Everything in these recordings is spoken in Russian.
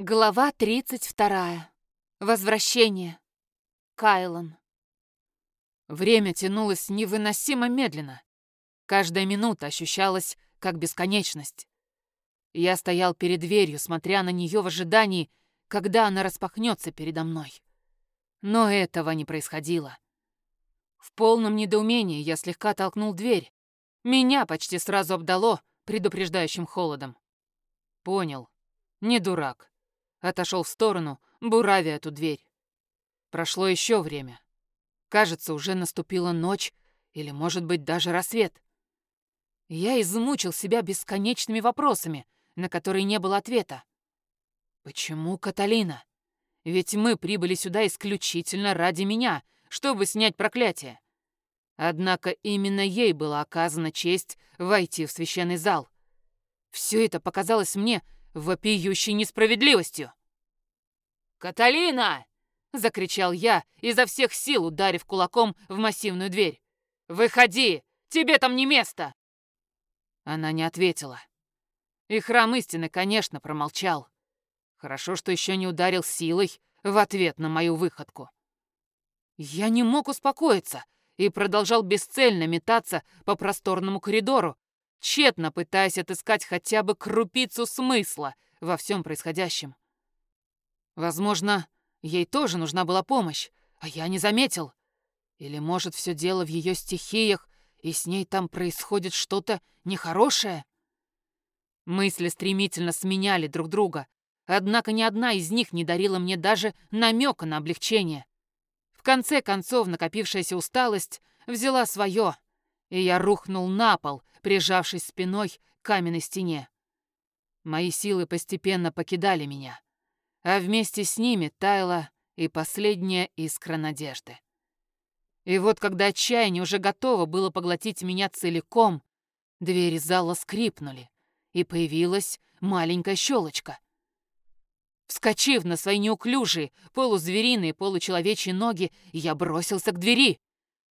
Глава 32. Возвращение. Кайлан. Время тянулось невыносимо медленно. Каждая минута ощущалась как бесконечность. Я стоял перед дверью, смотря на нее в ожидании, когда она распахнется передо мной. Но этого не происходило. В полном недоумении я слегка толкнул дверь. Меня почти сразу обдало предупреждающим холодом. Понял. Не дурак отошел в сторону, буравя эту дверь. Прошло еще время. Кажется, уже наступила ночь или, может быть, даже рассвет. Я измучил себя бесконечными вопросами, на которые не было ответа. Почему Каталина? Ведь мы прибыли сюда исключительно ради меня, чтобы снять проклятие. Однако именно ей была оказана честь войти в священный зал. Все это показалось мне вопиющей несправедливостью. «Каталина!» — закричал я, изо всех сил ударив кулаком в массивную дверь. «Выходи! Тебе там не место!» Она не ответила. И храм истины, конечно, промолчал. Хорошо, что еще не ударил силой в ответ на мою выходку. Я не мог успокоиться и продолжал бесцельно метаться по просторному коридору, тщетно пытаясь отыскать хотя бы крупицу смысла во всем происходящем. Возможно, ей тоже нужна была помощь, а я не заметил. Или, может, все дело в ее стихиях, и с ней там происходит что-то нехорошее? Мысли стремительно сменяли друг друга, однако ни одна из них не дарила мне даже намека на облегчение. В конце концов, накопившаяся усталость взяла свое, и я рухнул на пол, прижавшись спиной к каменной стене. Мои силы постепенно покидали меня, а вместе с ними таяла и последняя искра надежды. И вот когда отчаяние уже готово было поглотить меня целиком, двери зала скрипнули, и появилась маленькая щелочка. Вскочив на свои неуклюжие, полузвериные, получеловечьи ноги, я бросился к двери.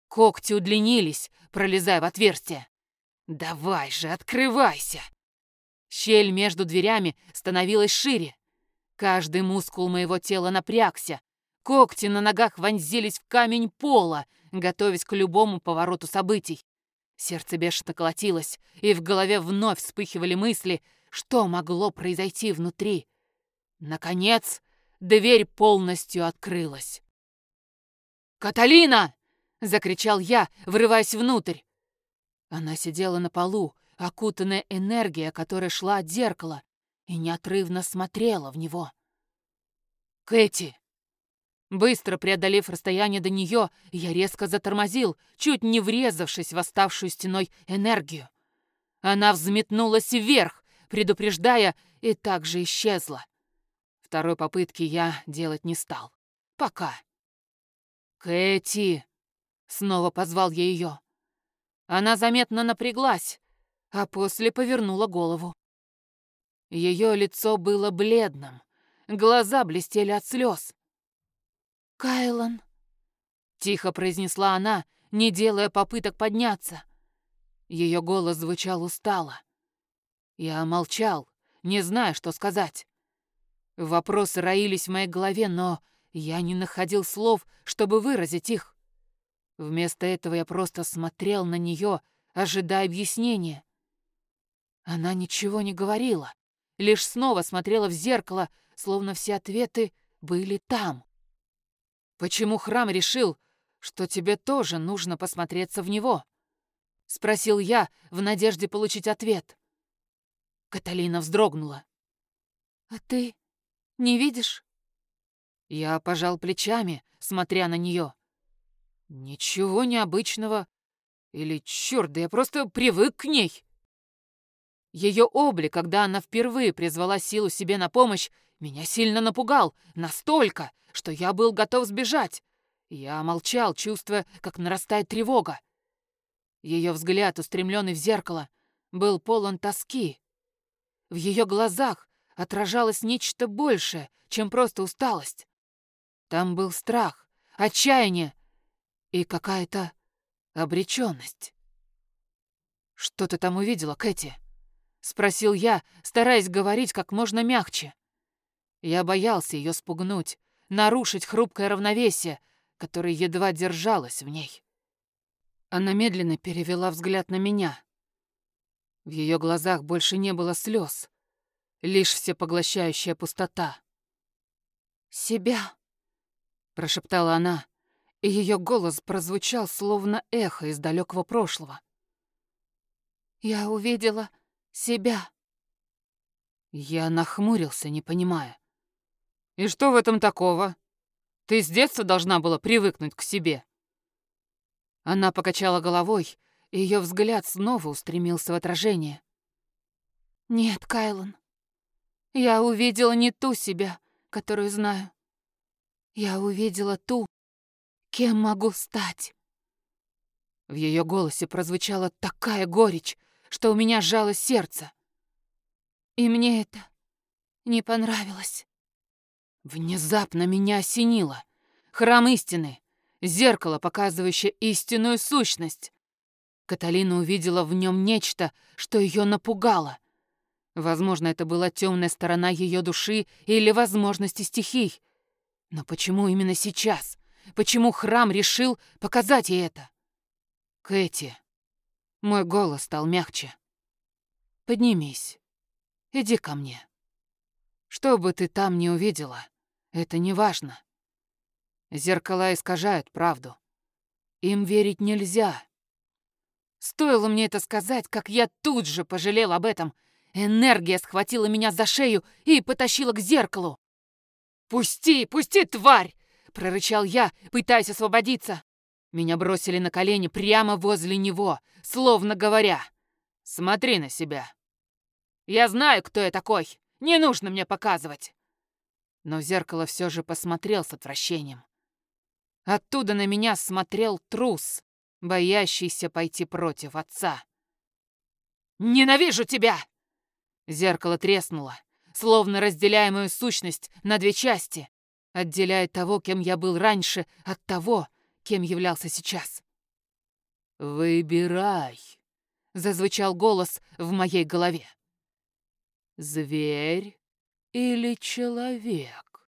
Когти удлинились, пролезая в отверстие. «Давай же, открывайся!» Щель между дверями становилась шире. Каждый мускул моего тела напрягся. Когти на ногах вонзились в камень пола, готовясь к любому повороту событий. Сердце бешено колотилось, и в голове вновь вспыхивали мысли, что могло произойти внутри. Наконец, дверь полностью открылась. «Каталина!» — закричал я, врываясь внутрь. Она сидела на полу, окутанная энергией, которая шла от зеркала, и неотрывно смотрела в него. «Кэти!» Быстро преодолев расстояние до нее, я резко затормозил, чуть не врезавшись в оставшую стеной энергию. Она взметнулась вверх, предупреждая, и также исчезла. Второй попытки я делать не стал. Пока. «Кэти!» Снова позвал я ее. Она заметно напряглась, а после повернула голову. Ее лицо было бледным, глаза блестели от слез. «Кайлан», — тихо произнесла она, не делая попыток подняться. Ее голос звучал устало. Я молчал, не зная, что сказать. Вопросы роились в моей голове, но я не находил слов, чтобы выразить их. Вместо этого я просто смотрел на нее, ожидая объяснения. Она ничего не говорила, лишь снова смотрела в зеркало, словно все ответы были там. «Почему храм решил, что тебе тоже нужно посмотреться в него?» — спросил я в надежде получить ответ. Каталина вздрогнула. «А ты не видишь?» Я пожал плечами, смотря на нее. Ничего необычного. Или, черт, да я просто привык к ней. Ее облик, когда она впервые призвала силу себе на помощь, меня сильно напугал, настолько, что я был готов сбежать. Я молчал, чувствуя, как нарастает тревога. Ее взгляд, устремленный в зеркало, был полон тоски. В ее глазах отражалось нечто большее, чем просто усталость. Там был страх, отчаяние и какая-то обреченность. «Что ты там увидела, Кэти?» — спросил я, стараясь говорить как можно мягче. Я боялся ее спугнуть, нарушить хрупкое равновесие, которое едва держалось в ней. Она медленно перевела взгляд на меня. В ее глазах больше не было слез, лишь всепоглощающая пустота. «Себя», — прошептала она, и ее голос прозвучал словно эхо из далекого прошлого. «Я увидела себя». Я нахмурился, не понимая. «И что в этом такого? Ты с детства должна была привыкнуть к себе». Она покачала головой, и ее взгляд снова устремился в отражение. «Нет, Кайлон, я увидела не ту себя, которую знаю. Я увидела ту, кем могу стать». В ее голосе прозвучала такая горечь, что у меня сжалось сердце. И мне это не понравилось. Внезапно меня осенило. Храм истины, зеркало, показывающее истинную сущность. Каталина увидела в нем нечто, что ее напугало. Возможно, это была темная сторона ее души или возможности стихий. Но почему именно сейчас? Почему храм решил показать ей это? Кэти. Мой голос стал мягче. Поднимись. Иди ко мне. Что бы ты там ни увидела, это не важно. Зеркала искажают правду. Им верить нельзя. Стоило мне это сказать, как я тут же пожалел об этом. Энергия схватила меня за шею и потащила к зеркалу. «Пусти, пусти, тварь!» — прорычал я, пытаясь освободиться. Меня бросили на колени прямо возле него, словно говоря, «Смотри на себя. Я знаю, кто я такой. Не нужно мне показывать». Но в зеркало все же посмотрел с отвращением. Оттуда на меня смотрел трус боящийся пойти против отца. «Ненавижу тебя!» Зеркало треснуло, словно разделяя мою сущность на две части, отделяя того, кем я был раньше, от того, кем являлся сейчас. «Выбирай», — зазвучал голос в моей голове. «Зверь или человек?»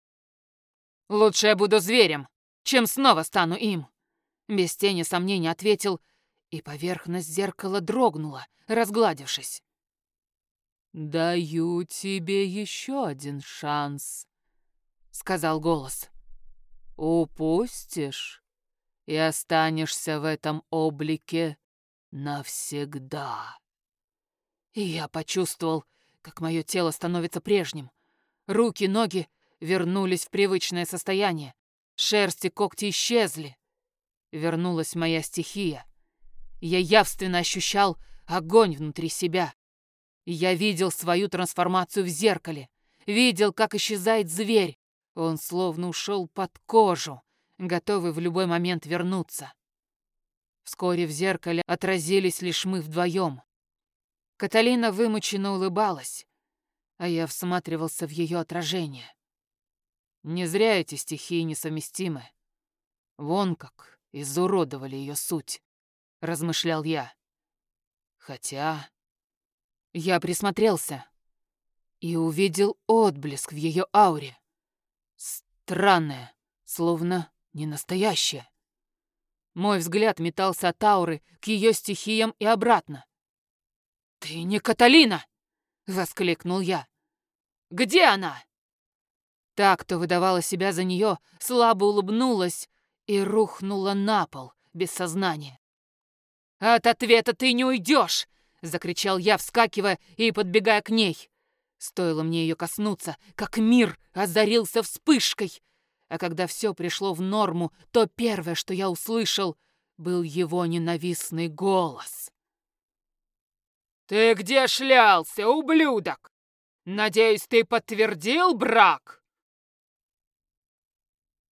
«Лучше я буду зверем, чем снова стану им», без тени сомнений ответил, и поверхность зеркала дрогнула, разгладившись. «Даю тебе еще один шанс», — сказал голос. «Упустишь и останешься в этом облике навсегда». И я почувствовал, как мое тело становится прежним. Руки, ноги вернулись в привычное состояние. Шерсть и когти исчезли вернулась моя стихия. Я явственно ощущал огонь внутри себя. Я видел свою трансформацию в зеркале, видел, как исчезает зверь. Он словно ушел под кожу, готовый в любой момент вернуться. Вскоре в зеркале отразились лишь мы вдвоем. Каталина вымученно улыбалась, а я всматривался в ее отражение. Не зря эти стихии несовместимы. Вон как изуродовали ее суть, размышлял я. Хотя я присмотрелся и увидел отблеск в ее ауре. Странное, словно не настоящее. Мой взгляд метался от ауры к ее стихиям и обратно. «Ты не Каталина!» — воскликнул я. «Где она?» Та, кто выдавала себя за нее, слабо улыбнулась и рухнула на пол без сознания. «От ответа ты не уйдешь!» — закричал я, вскакивая и подбегая к ней. Стоило мне ее коснуться, как мир озарился вспышкой. А когда все пришло в норму, то первое, что я услышал, был его ненавистный голос. «Ты где шлялся, ублюдок? Надеюсь, ты подтвердил брак?»